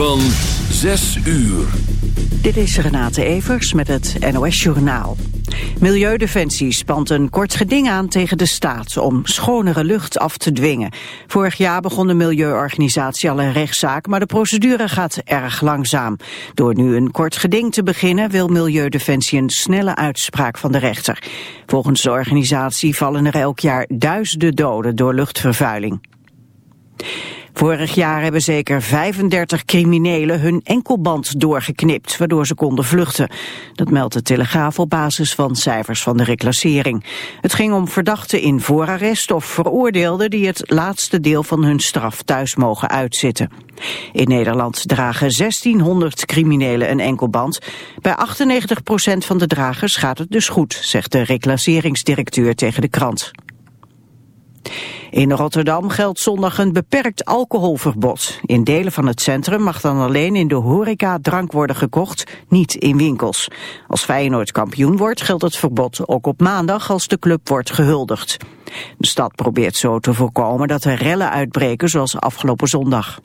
Van 6 uur. Dit is Renate Evers met het NOS Journaal. Milieudefensie spant een kort geding aan tegen de staat om schonere lucht af te dwingen. Vorig jaar begon de milieuorganisatie al een rechtszaak, maar de procedure gaat erg langzaam. Door nu een kort geding te beginnen wil Milieudefensie een snelle uitspraak van de rechter. Volgens de organisatie vallen er elk jaar duizenden doden door luchtvervuiling. Vorig jaar hebben zeker 35 criminelen hun enkelband doorgeknipt, waardoor ze konden vluchten. Dat meldt de Telegraaf op basis van cijfers van de reclassering. Het ging om verdachten in voorarrest of veroordeelden die het laatste deel van hun straf thuis mogen uitzitten. In Nederland dragen 1600 criminelen een enkelband. Bij 98% van de dragers gaat het dus goed, zegt de reclasseringsdirecteur tegen de krant. In Rotterdam geldt zondag een beperkt alcoholverbod. In delen van het centrum mag dan alleen in de horeca drank worden gekocht, niet in winkels. Als Feyenoord kampioen wordt geldt het verbod ook op maandag als de club wordt gehuldigd. De stad probeert zo te voorkomen dat er rellen uitbreken zoals afgelopen zondag.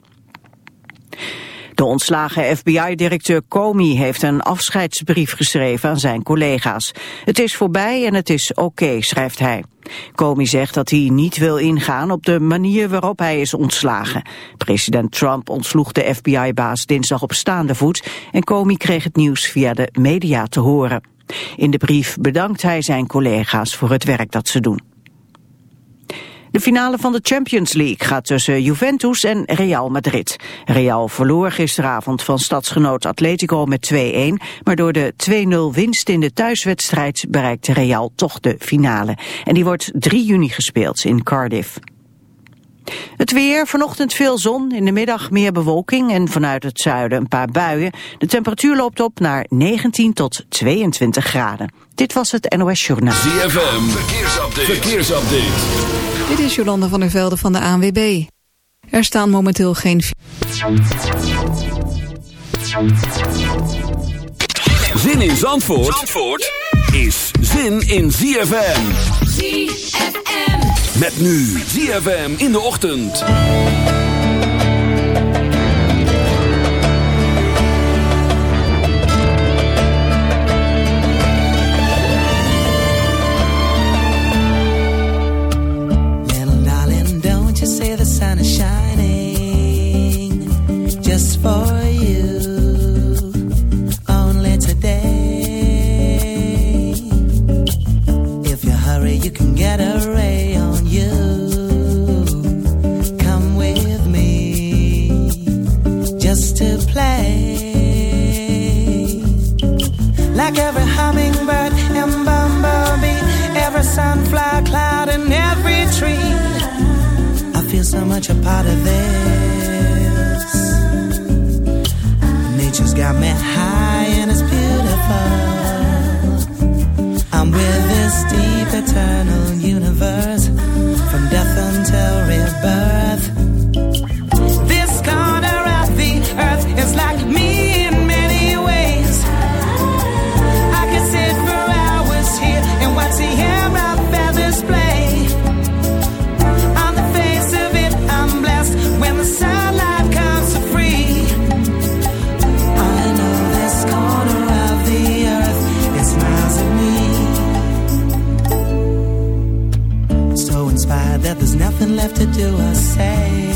De ontslagen FBI-directeur Comey heeft een afscheidsbrief geschreven aan zijn collega's. Het is voorbij en het is oké, schrijft hij. Comey zegt dat hij niet wil ingaan op de manier waarop hij is ontslagen. President Trump ontsloeg de FBI-baas dinsdag op staande voet en Comey kreeg het nieuws via de media te horen. In de brief bedankt hij zijn collega's voor het werk dat ze doen. De finale van de Champions League gaat tussen Juventus en Real Madrid. Real verloor gisteravond van stadsgenoot Atletico met 2-1, maar door de 2-0 winst in de thuiswedstrijd bereikte Real toch de finale. En die wordt 3 juni gespeeld in Cardiff. Het weer, vanochtend veel zon, in de middag meer bewolking en vanuit het zuiden een paar buien. De temperatuur loopt op naar 19 tot 22 graden. Dit was het NOS Journaal. ZFM, verkeersupdate. Dit is Jolanda van der Velde van de ANWB. Er staan momenteel geen... Zin in Zandvoort, Zandvoort is zin in ZFM. ZFM. Met nu ZFM in de ochtend. You say the sun is shining just for you. Only today. If you hurry, you can get a ray on you. Come with me just to play. Like every hummingbird and bumblebee, every sunflower so much a part of this. Nature's got me high and it's beautiful. I'm with this deep eternal universe from death until rebirth. Say.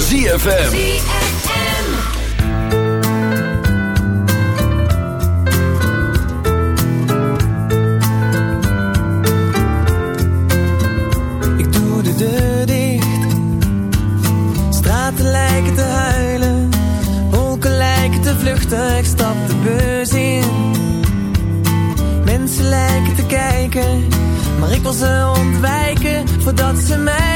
van ZFM. Ik doe de deur dicht. Straten lijken te huilen. Wolken lijken te vluchten. Ik stap de beurs in. Mensen lijken te kijken. Maar ik wil ze ontwijken voordat ze mij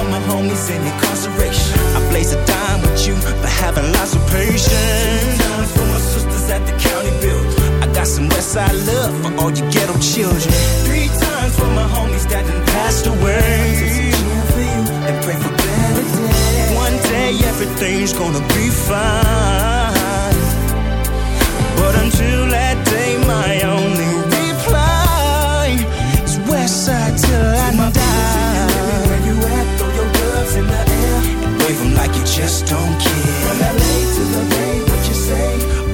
for my homies in incarceration. I blaze a dime with you for having lots of patience. Times for my sisters at the county build. I got some Westside love for all you ghetto children. Three times for my homies that done passed away. For you and pray for better days. One day everything's gonna be fine. But until that day, my only like you just don't care. From LA to the Bay, what you say?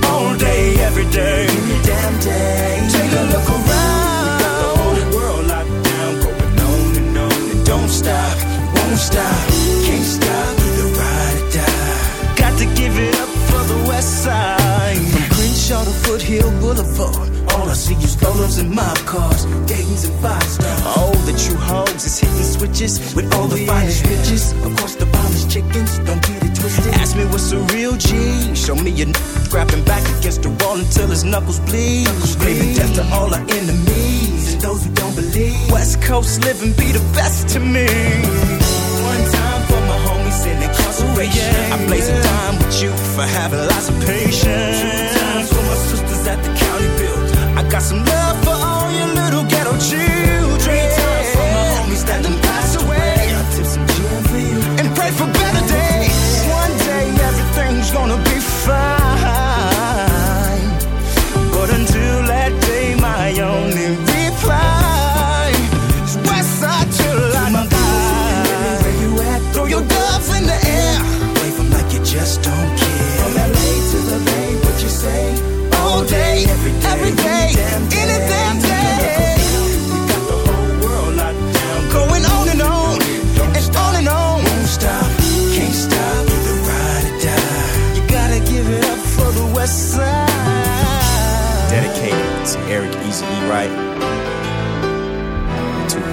All day, every day, every damn day. Take a look around. We got the whole world locked down, going on and on and don't stop, won't stop, can't stop. Either ride or die. Got to give it up for the West Side. From Crenshaw to Foothill Boulevard. All I see is Rolos and mob cars, Dayton's and five stars. All the true hoes is hitting switches with all the finest riches across the chickens, don't get it twisted. Ask me what's a real G. Show me your n grabbing back against the wall until his knuckles bleed. Knuckles Screaming death to all our enemies and those who don't believe. West Coast living be the best to me. One time for my homies in incarceration. Oh, yeah, I blaze yeah. a dime with you for having lots of patience.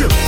you.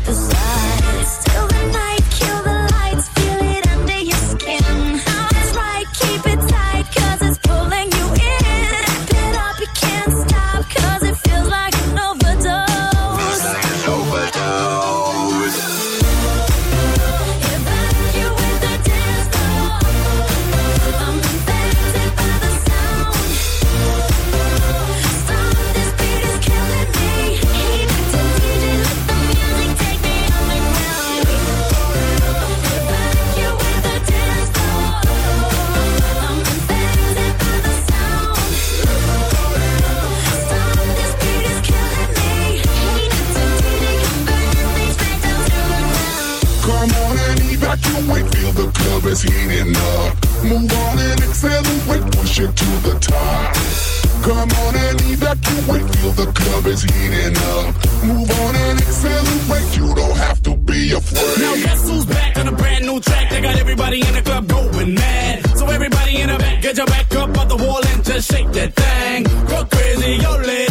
the club going mad. So everybody in the back, get your back up off the wall and just shake that thing. Go crazy, yo lady.